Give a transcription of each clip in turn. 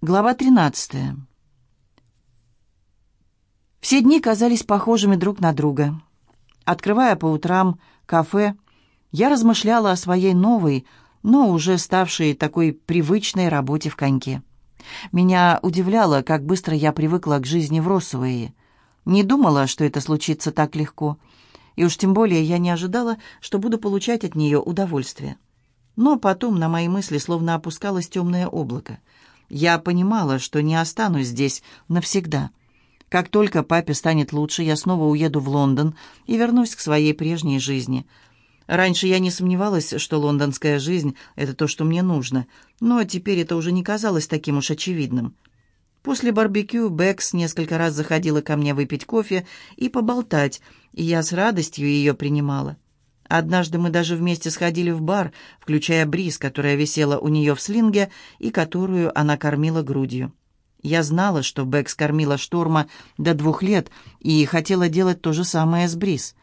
Глава 13. Все дни казались похожими друг на друга. Открывая по утрам кафе, я размышляла о своей новой, но уже ставшей такой привычной работе в коньке. Меня удивляло, как быстро я привыкла к жизни в Росуэе. Не думала, что это случится так легко. И уж тем более я не ожидала, что буду получать от нее удовольствие. Но потом на мои мысли словно опускалось темное облако — я понимала, что не останусь здесь навсегда. Как только папе станет лучше, я снова уеду в Лондон и вернусь к своей прежней жизни. Раньше я не сомневалась, что лондонская жизнь — это то, что мне нужно, но теперь это уже не казалось таким уж очевидным. После барбекю Бэкс несколько раз заходила ко мне выпить кофе и поболтать, и я с радостью ее принимала. Однажды мы даже вместе сходили в бар, включая Бриз, которая висела у нее в слинге и которую она кормила грудью. Я знала, что Бэкс кормила Шторма до двух лет и хотела делать то же самое с Бриз.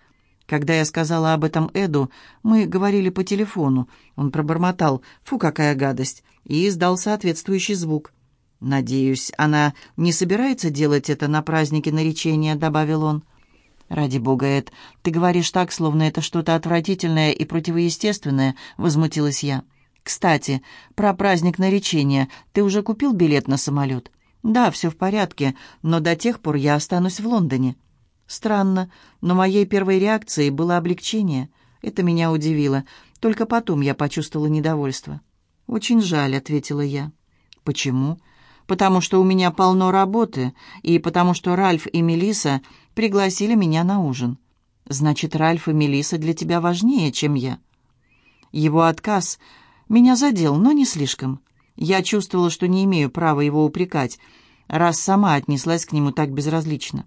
Когда я сказала об этом Эду, мы говорили по телефону. Он пробормотал «Фу, какая гадость!» и издал соответствующий звук. «Надеюсь, она не собирается делать это на празднике наречения», — добавил он. «Ради бога, Эд, ты говоришь так, словно это что-то отвратительное и противоестественное», — возмутилась я. «Кстати, про праздник наречения. Ты уже купил билет на самолет?» «Да, все в порядке, но до тех пор я останусь в Лондоне». «Странно, но моей первой реакцией было облегчение. Это меня удивило. Только потом я почувствовала недовольство». «Очень жаль», — ответила я. «Почему?» «Потому что у меня полно работы, и потому что Ральф и Мелиса пригласили меня на ужин. Значит, Ральф и Мелиса для тебя важнее, чем я. Его отказ меня задел, но не слишком. Я чувствовала, что не имею права его упрекать, раз сама отнеслась к нему так безразлично.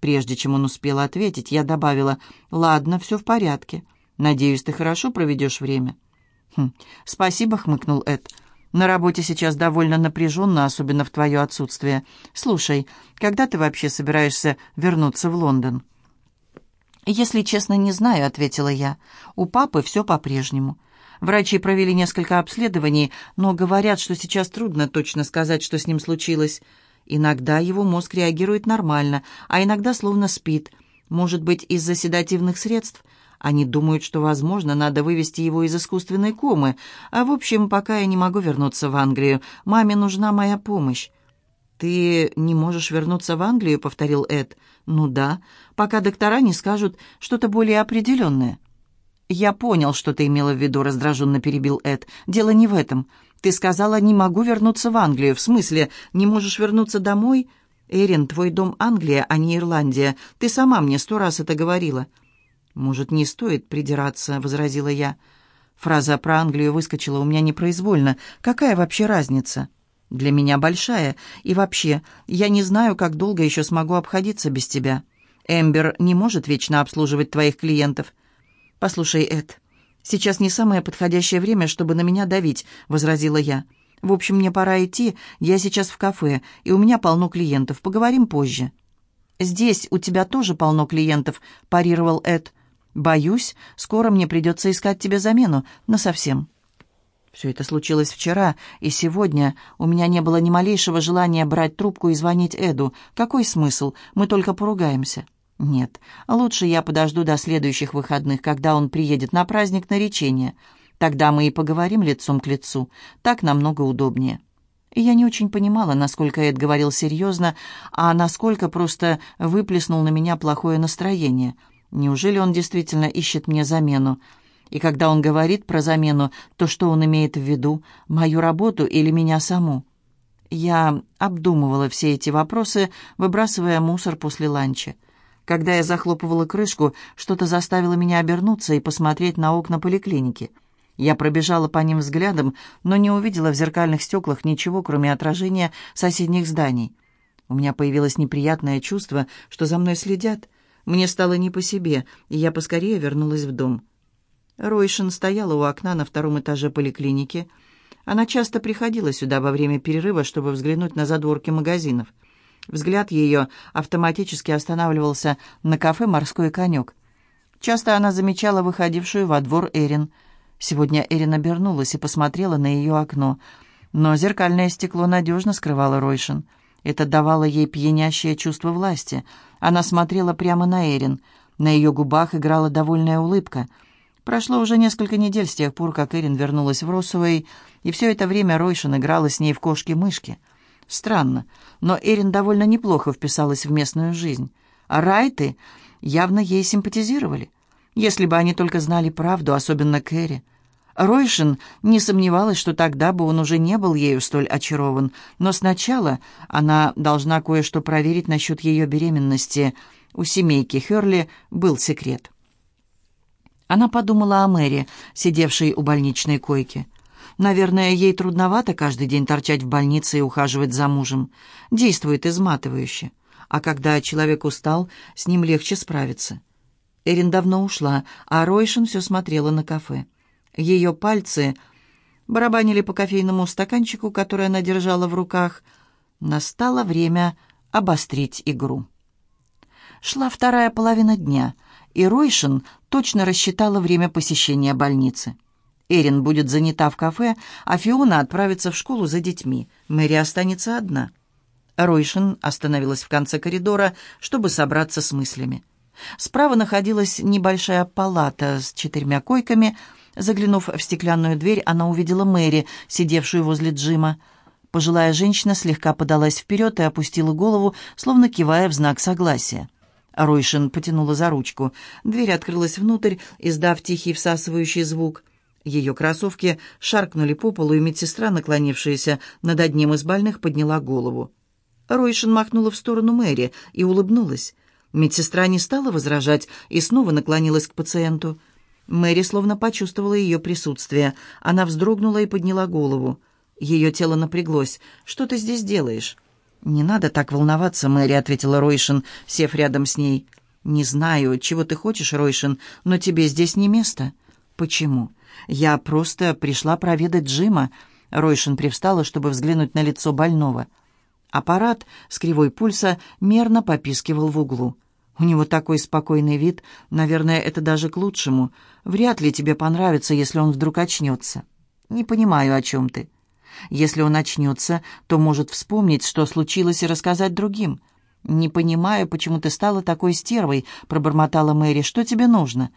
Прежде чем он успел ответить, я добавила, «Ладно, все в порядке. Надеюсь, ты хорошо проведешь время». «Хм, спасибо», — хмыкнул Эд. На работе сейчас довольно напряженно, особенно в твое отсутствие. Слушай, когда ты вообще собираешься вернуться в Лондон?» «Если честно, не знаю», — ответила я. «У папы все по-прежнему. Врачи провели несколько обследований, но говорят, что сейчас трудно точно сказать, что с ним случилось. Иногда его мозг реагирует нормально, а иногда словно спит. Может быть, из-за седативных средств?» Они думают, что, возможно, надо вывести его из искусственной комы. А в общем, пока я не могу вернуться в Англию. Маме нужна моя помощь. «Ты не можешь вернуться в Англию?» — повторил Эд. «Ну да, пока доктора не скажут что-то более определенное». «Я понял, что ты имела в виду», — раздраженно перебил Эд. «Дело не в этом. Ты сказала, не могу вернуться в Англию. В смысле, не можешь вернуться домой?» «Эрин, твой дом Англия, а не Ирландия. Ты сама мне сто раз это говорила». «Может, не стоит придираться», — возразила я. Фраза про Англию выскочила у меня непроизвольно. «Какая вообще разница?» «Для меня большая. И вообще, я не знаю, как долго еще смогу обходиться без тебя. Эмбер не может вечно обслуживать твоих клиентов». «Послушай, Эд, сейчас не самое подходящее время, чтобы на меня давить», — возразила я. «В общем, мне пора идти. Я сейчас в кафе, и у меня полно клиентов. Поговорим позже». «Здесь у тебя тоже полно клиентов», — парировал Эд. Боюсь, скоро мне придется искать тебе замену, насовсем. Все это случилось вчера, и сегодня у меня не было ни малейшего желания брать трубку и звонить Эду. Какой смысл? Мы только поругаемся. Нет, лучше я подожду до следующих выходных, когда он приедет на праздник наречения. Тогда мы и поговорим лицом к лицу. Так намного удобнее. И я не очень понимала, насколько Эд говорил серьезно, а насколько просто выплеснул на меня плохое настроение — Неужели он действительно ищет мне замену? И когда он говорит про замену, то что он имеет в виду? Мою работу или меня саму? Я обдумывала все эти вопросы, выбрасывая мусор после ланча. Когда я захлопывала крышку, что-то заставило меня обернуться и посмотреть на окна поликлиники. Я пробежала по ним взглядом, но не увидела в зеркальных стеклах ничего, кроме отражения соседних зданий. У меня появилось неприятное чувство, что за мной следят — мне стало не по себе, и я поскорее вернулась в дом. Ройшин стояла у окна на втором этаже поликлиники. Она часто приходила сюда во время перерыва, чтобы взглянуть на задворки магазинов. Взгляд ее автоматически останавливался на кафе «Морской конек». Часто она замечала выходившую во двор Эрин. Сегодня Эрин обернулась и посмотрела на ее окно. Но зеркальное стекло надежно скрывало Ройшин. Это давало ей пьянящее чувство власти. Она смотрела прямо на Эрин. На ее губах играла довольная улыбка. Прошло уже несколько недель с тех пор, как Эрин вернулась в Росовой, и все это время Ройшин играла с ней в кошки-мышки. Странно, но Эрин довольно неплохо вписалась в местную жизнь. А Райты явно ей симпатизировали. Если бы они только знали правду, особенно Кэрри. Ройшин не сомневалась, что тогда бы он уже не был ею столь очарован, но сначала она должна кое-что проверить насчет ее беременности. У семейки Херли был секрет. Она подумала о Мэри, сидевшей у больничной койки. Наверное, ей трудновато каждый день торчать в больнице и ухаживать за мужем. Действует изматывающе. А когда человек устал, с ним легче справиться. Эрин давно ушла, а Ройшин все смотрела на кафе. Ее пальцы барабанили по кофейному стаканчику, который она держала в руках. Настало время обострить игру. Шла вторая половина дня, и Ройшин точно рассчитала время посещения больницы. Эрин будет занята в кафе, а Фиона отправится в школу за детьми. Мэри останется одна. Ройшин остановилась в конце коридора, чтобы собраться с мыслями. Справа находилась небольшая палата с четырьмя койками — Заглянув в стеклянную дверь, она увидела Мэри, сидевшую возле Джима. Пожилая женщина слегка подалась вперед и опустила голову, словно кивая в знак согласия. Ройшин потянула за ручку. Дверь открылась внутрь, издав тихий всасывающий звук. Ее кроссовки шаркнули по полу, и медсестра, наклонившаяся над одним из больных, подняла голову. Ройшин махнула в сторону Мэри и улыбнулась. Медсестра не стала возражать и снова наклонилась к пациенту. Мэри словно почувствовала ее присутствие. Она вздрогнула и подняла голову. Ее тело напряглось. «Что ты здесь делаешь?» «Не надо так волноваться, Мэри», — ответила Ройшин, сев рядом с ней. «Не знаю, чего ты хочешь, Ройшин, но тебе здесь не место». «Почему?» «Я просто пришла проведать Джима». Ройшин привстала, чтобы взглянуть на лицо больного. Аппарат с кривой пульса мерно попискивал в углу. У него такой спокойный вид. Наверное, это даже к лучшему. Вряд ли тебе понравится, если он вдруг очнется. Не понимаю, о чем ты. Если он очнется, то может вспомнить, что случилось, и рассказать другим. «Не понимаю, почему ты стала такой стервой», — пробормотала Мэри. «Что тебе нужно?»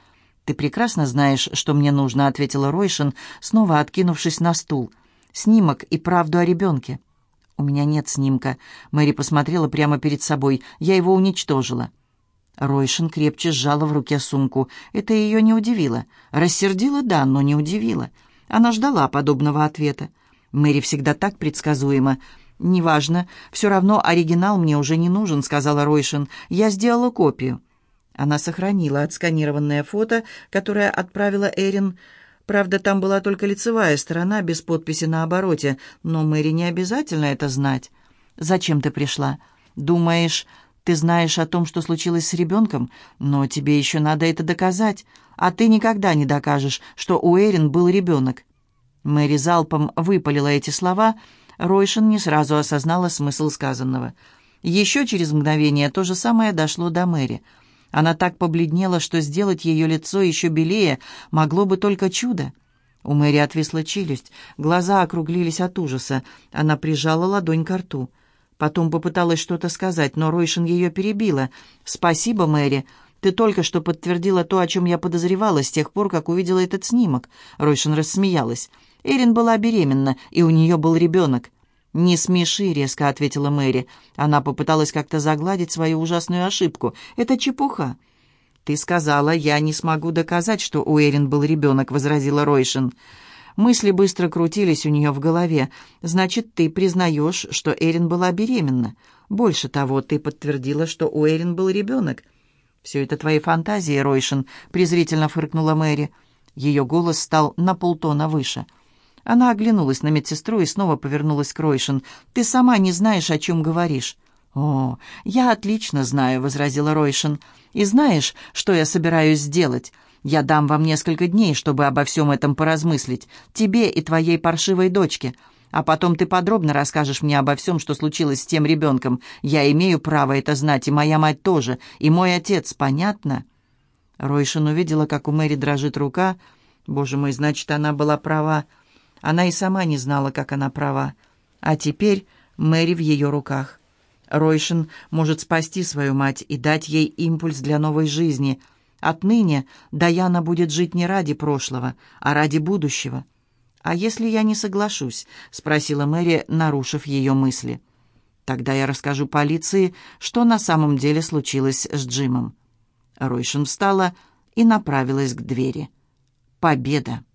«Ты прекрасно знаешь, что мне нужно», — ответила Ройшин, снова откинувшись на стул. «Снимок и правду о ребенке». «У меня нет снимка». Мэри посмотрела прямо перед собой. «Я его уничтожила». Ройшин крепче сжала в руке сумку. Это ее не удивило. Рассердила, да, но не удивило. Она ждала подобного ответа. Мэри всегда так предсказуема. «Неважно, все равно оригинал мне уже не нужен», — сказала Ройшин. «Я сделала копию». Она сохранила отсканированное фото, которое отправила Эрин. Правда, там была только лицевая сторона, без подписи на обороте, но Мэри не обязательно это знать. «Зачем ты пришла? Думаешь, ты знаешь о том, что случилось с ребенком, но тебе еще надо это доказать, а ты никогда не докажешь, что у Эрин был ребенок». Мэри залпом выпалила эти слова. Ройшин не сразу осознала смысл сказанного. Еще через мгновение то же самое дошло до Мэри. Она так побледнела, что сделать ее лицо еще белее могло бы только чудо. У Мэри отвисла челюсть, глаза округлились от ужаса. Она прижала ладонь к рту. Потом попыталась что-то сказать, но Ройшин ее перебила. «Спасибо, Мэри. Ты только что подтвердила то, о чем я подозревала с тех пор, как увидела этот снимок». Ройшин рассмеялась. Эрин была беременна, и у нее был ребенок. «Не смеши», — резко ответила Мэри. Она попыталась как-то загладить свою ужасную ошибку. «Это чепуха». «Ты сказала, я не смогу доказать, что у Эрин был ребенок», — возразила Ройшин. Мысли быстро крутились у нее в голове. «Значит, ты признаешь, что Эрин была беременна. Больше того, ты подтвердила, что у Эрин был ребенок». «Все это твои фантазии, Ройшин», — презрительно фыркнула Мэри. Ее голос стал на полтона выше. Она оглянулась на медсестру и снова повернулась к Ройшин. «Ты сама не знаешь, о чем говоришь». «О, я отлично знаю», — возразила Ройшин. «И знаешь, что я собираюсь сделать? Я дам вам несколько дней, чтобы обо всем этом поразмыслить, тебе и твоей паршивой дочке. А потом ты подробно расскажешь мне обо всем, что случилось с тем ребенком. Я имею право это знать, и моя мать тоже, и мой отец, понятно?» Ройшин увидела, как у Мэри дрожит рука. «Боже мой, значит, она была права». Она и сама не знала, как она права. А теперь Мэри в ее руках. Ройшин может спасти свою мать и дать ей импульс для новой жизни. Отныне Даяна будет жить не ради прошлого, а ради будущего. «А если я не соглашусь?» — спросила Мэри, нарушив ее мысли. «Тогда я расскажу полиции, что на самом деле случилось с Джимом». Ройшин встала и направилась к двери. «Победа!»